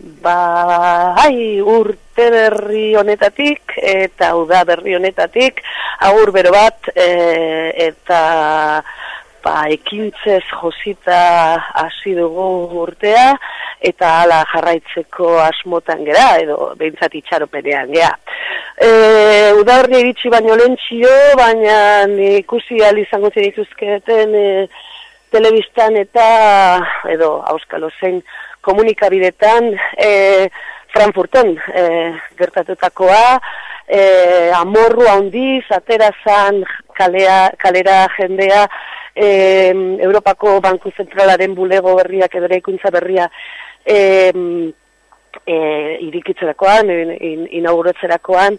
ba, hai, urte berri honetatik, eta uda berri honetatik, agur bero bat, e, eta ba, ekintzez josita hasi dugu urtea, eta ala jarraitzeko asmotan gera, edo behintzat itxaropenean gea. E, uda berri eritxi baino lentsio, baina ikusi izango zen ikuzketen e, telebistan eta, edo, auskalo zen, komunikabidetan e, Frankfurten e, gertatutakoa, e, amorru handiz, aterazan kalea, kalera jendea, e, Europako Banku Zentralaren bulego berriak edo ikuntza berria e, e, irikitzerakoan, in, inauguratzerakoan,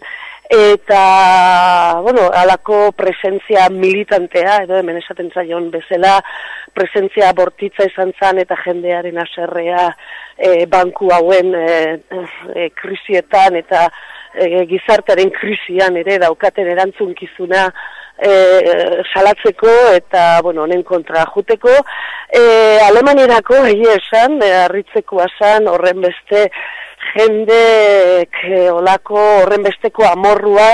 eta, bueno, alako presentzia militantea, edo hemen esaten zaion bezala, presentzia bortitza izan zan eta jendearen aserrea e, banku hauen e, e, krisietan eta e, gizartaren krisian ere daukaten erantzunkizuna e, salatzeko eta, bueno, honen kontra juteko. E, Alemanierako, egia esan, e, arritzeko asan, horren beste, jende eh, olako horren besteko amorrua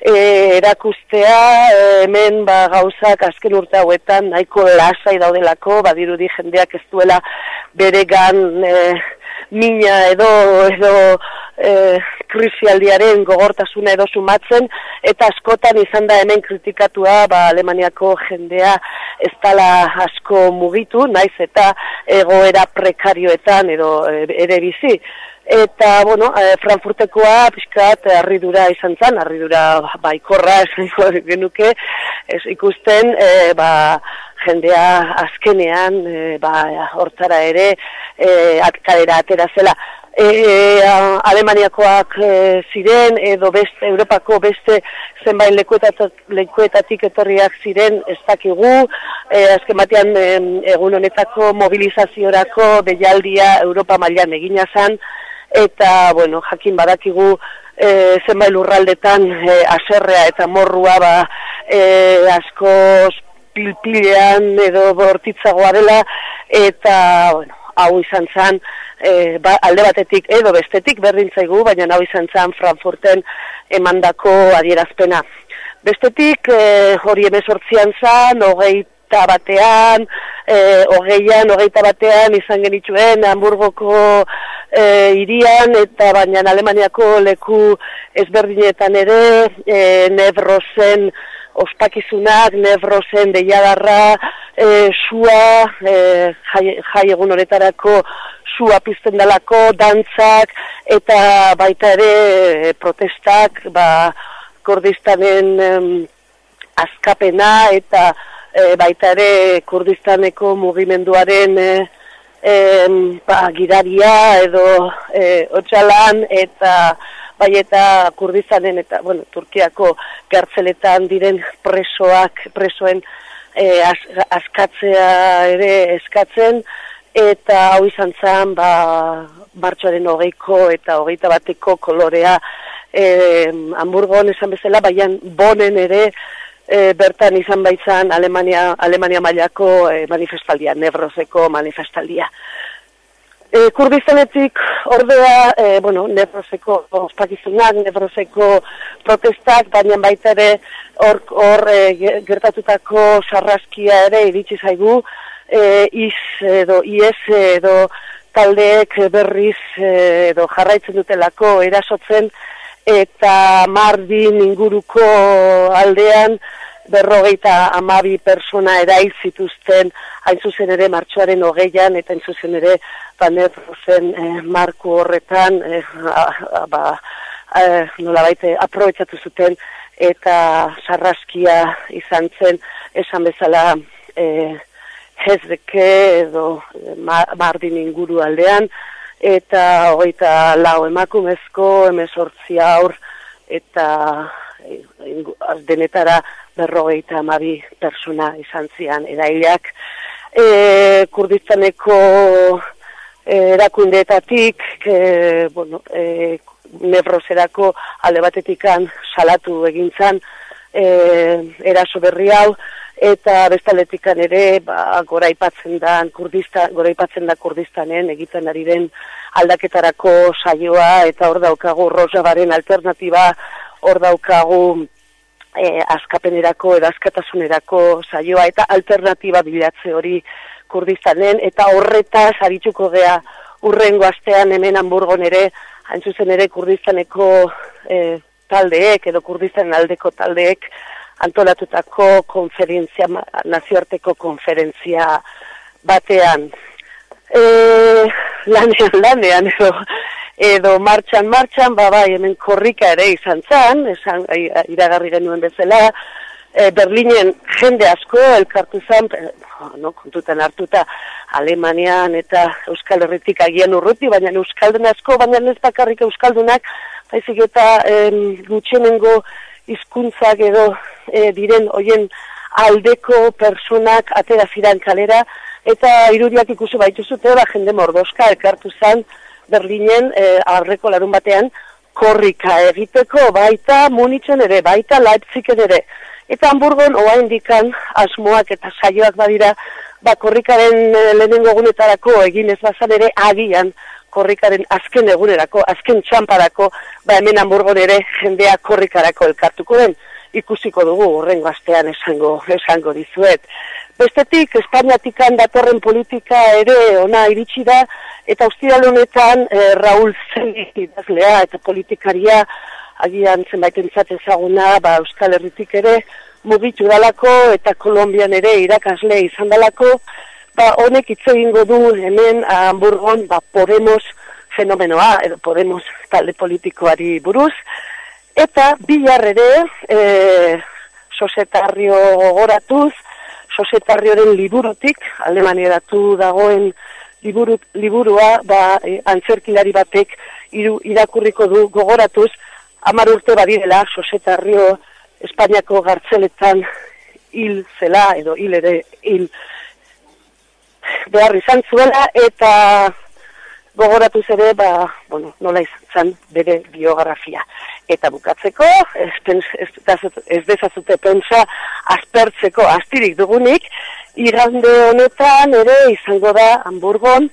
eh, erakustea eh, hemen ba, gauzak azken urte hauetan nahiko lasai daudelako badirudi jendeak ez duela bere gan mina edo edo e, krisialdiaren gogortasuna edo sumatzen eta askotan izan da hemen kritikatua ba, Alemaniako jendea ez dala asko mugitu naiz eta egoera prekarioetan edo ere bizi Eta, bueno, e, Frankfurtekoa pixkat harridura izan zen, harridura baikorra esan genuke, ez ikusten, e, ba, jendea azkenean, e, ba, hortara ere, e, atkalera atera zela. E, Alemaniakoak e, ziren, edo beste, Europako beste zenbait lekuetatik, lekuetatik etorriak ziren, ez dakigu, e, azken batean egun honetako mobilizaziorako deialdia Europa mailan egina zen, eta, bueno, jakin badakigu e, zenbait lurraldetan e, aserrea eta morrua ba, e, asko pilpilean edo bortitzagoa dela, eta, bueno, hau izan zan, e, ba, alde batetik edo bestetik berdintzaigu, baina hau izan zan Frankfurten emandako adierazpena. Bestetik, e, hori emezortzian zan, hogei eta batean, e, hogeian, hogeita batean izan genituen Hamburgoko e, irian eta baina Alemaniako leku ezberdinetan ere e, Nebrozen ospakizunak, Nebrozen deiadarra, e, sua, e, jai, jai egun honetarako sua pizten dalako, dantzak eta baita ere protestak, ba, Kordistanen azkapena eta e, baita ere Kurdistaneko mugimenduaren e, e, ba, gidaria edo e, otxalan eta bai eta Kurdistanen eta bueno, Turkiako gartzeletan diren presoak, presoen e, askatzea ere eskatzen eta hau izan zen ba, martxoaren hogeiko eta hogeita bateko kolorea e, Hamburgon esan bezala, baian bonen ere e, bertan izan baitzan Alemania, Alemania mailako e, manifestaldia, Nebrozeko manifestaldia. E, Kurdistanetik ordea, e, bueno, Nebrozeko ospakizunak, Nebrozeko protestak, baina baita ere hor, hor e, gertatutako sarraskia ere iritsi zaigu, e, iz edo ies edo taldeek berriz edo jarraitzen dutelako erasotzen eta mardin inguruko aldean berrogeita amabi persona erail zituzten hain zuzen ere martxoaren hogeian eta hain zuzen ere banet zen eh, marku horretan eh, ba, eh, nola baite aprobetsatu zuten eta sarraskia izan zen esan bezala eh, hezreke edo eh, mardin inguru aldean eta hogeita lau emakumezko, emezortzi aur, eta e, denetara berrogeita amabi persona izan zian erailak. E, Kurdistaneko e, erakundeetatik, e, bueno, e, nebrozerako alde batetikan salatu egintzan, e, eraso berri hau, eta bestaletikan ere ba, gora ipatzen da kurdista, gora ipatzen da kurdistanen egiten ari den aldaketarako saioa eta hor daukagu rosabaren alternatiba hor daukagu e, askapenerako edo askatasunerako saioa eta alternatiba bilatze hori kurdistanen eta horreta sarituko gea urrengo astean hemen hamburgon ere hain zuzen ere kurdistaneko e, taldeek edo kurdistanen aldeko taldeek antolatutako konferentzia, nazioarteko konferentzia batean. E, lanean, lanean, edo, edo martxan, martxan, ba, bai, hemen korrika ere izan zan, esan, iragarri genuen bezala, e, Berlinen jende asko, elkartu zan, no, kontutan hartuta, Alemanian eta Euskal Herritik agian urruti, baina Euskaldun asko, baina ez bakarrik Euskaldunak, baizik eta em, gutxenengo hizkuntzak edo e, diren hoien aldeko personak atera zidan kalera eta irudiak ikusi baitu zute ba jende mordoska ekartu zan Berlinen e, aurreko larun batean korrika egiteko baita Munitzen ere baita Leipzigen ere eta Hamburgon oa indikan asmoak eta saioak badira ba korrikaren e, lehenengo egunetarako egin ez bazan ere agian korrikaren azken egunerako, azken txamparako, ba hemen hamburgon ere jendea korrikarako elkartuko den, ikusiko dugu horren gaztean esango, esango dizuet. Bestetik, Espainiatikan datorren politika ere ona iritsi da, eta ustiral honetan eh, Raul Zeli idazlea eta politikaria agian zenbait entzat ezaguna, ba, Euskal Herritik ere mugitu dalako eta Kolombian ere irakasle izan dalako, ba, honek hitz egingo du hemen Hamburgon ba, Podemos fenomenoa, edo Podemos talde politikoari buruz, eta bihar ere e, sosetarrio goratuz, sosetarrioren liburutik, alemaneratu dagoen liburu, liburua, ba, e, antzerkilari batek iru, irakurriko du gogoratuz, amar urte badirela sosetarrio Espainiako gartzeletan hil zela, edo hil ere hil behar izan zuela, eta gogoratu zere, ba, bueno, nola izan bere biografia. Eta bukatzeko, ez, pens, ez, ez dezazute pentsa aspertzeko astirik dugunik, irrande honetan ere izango da Hamburgon,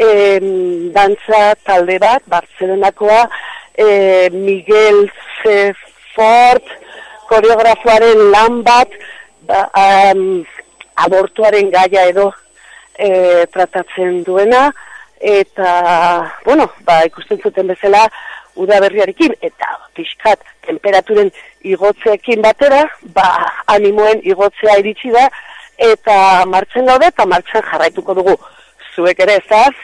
em, dantza talde bat, Bartzelonakoa, e, Miguel Zefort, koreografoaren lan bat, ba, um, abortuaren gaia edo e, tratatzen duena, eta, bueno, ba, ikusten zuten bezala, udaberriarekin, eta pixkat, temperaturen igotzeekin batera, ba, animoen igotzea iritsi da, eta martzen gaude, eta martzen jarraituko dugu. Zuek ere, ezaz?